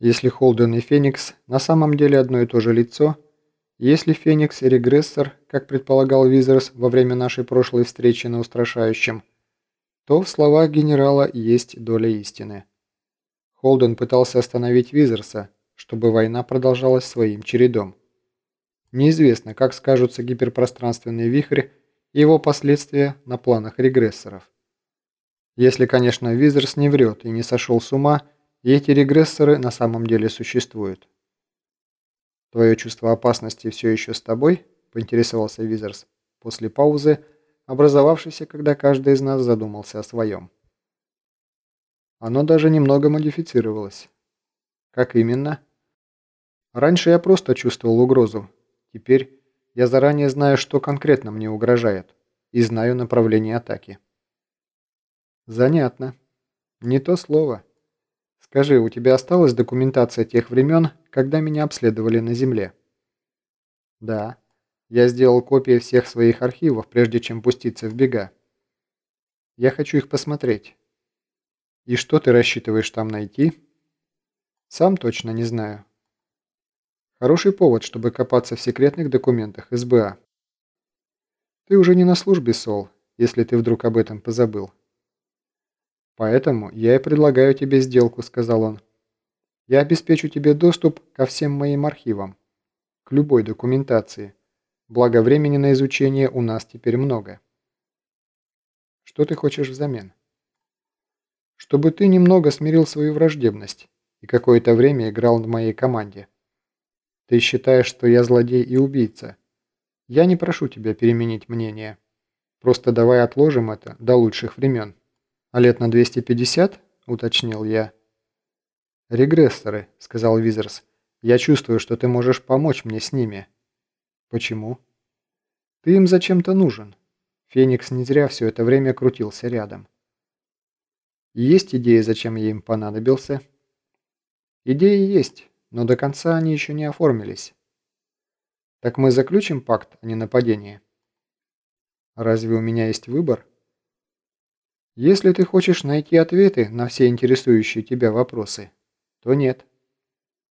Если Холден и Феникс на самом деле одно и то же лицо, если Феникс – регрессор, как предполагал Визерс во время нашей прошлой встречи на Устрашающем, то в словах генерала есть доля истины. Холден пытался остановить Визерса, чтобы война продолжалась своим чередом. Неизвестно, как скажутся гиперпространственный вихрь и его последствия на планах регрессоров. Если, конечно, Визерс не врет и не сошел с ума, и эти регрессоры на самом деле существуют. «Твое чувство опасности все еще с тобой?» – поинтересовался Визерс после паузы, образовавшейся, когда каждый из нас задумался о своем. Оно даже немного модифицировалось. Как именно? Раньше я просто чувствовал угрозу. Теперь я заранее знаю, что конкретно мне угрожает, и знаю направление атаки. Занятно. Не то слово. Скажи, у тебя осталась документация тех времен, когда меня обследовали на Земле? Да. Я сделал копии всех своих архивов, прежде чем пуститься в бега. Я хочу их посмотреть. И что ты рассчитываешь там найти? Сам точно не знаю. Хороший повод, чтобы копаться в секретных документах СБА. Ты уже не на службе, Сол, если ты вдруг об этом позабыл. «Поэтому я и предлагаю тебе сделку», — сказал он. «Я обеспечу тебе доступ ко всем моим архивам, к любой документации. Благо времени на изучение у нас теперь много». «Что ты хочешь взамен?» «Чтобы ты немного смирил свою враждебность и какое-то время играл в моей команде. Ты считаешь, что я злодей и убийца. Я не прошу тебя переменить мнение. Просто давай отложим это до лучших времен». «А лет на 250?» – уточнил я. «Регрессоры», – сказал Визерс. «Я чувствую, что ты можешь помочь мне с ними». «Почему?» «Ты им зачем-то нужен». Феникс не зря все это время крутился рядом. «Есть идеи, зачем я им понадобился?» «Идеи есть, но до конца они еще не оформились». «Так мы заключим пакт о ненападении?» «Разве у меня есть выбор?» Если ты хочешь найти ответы на все интересующие тебя вопросы, то нет.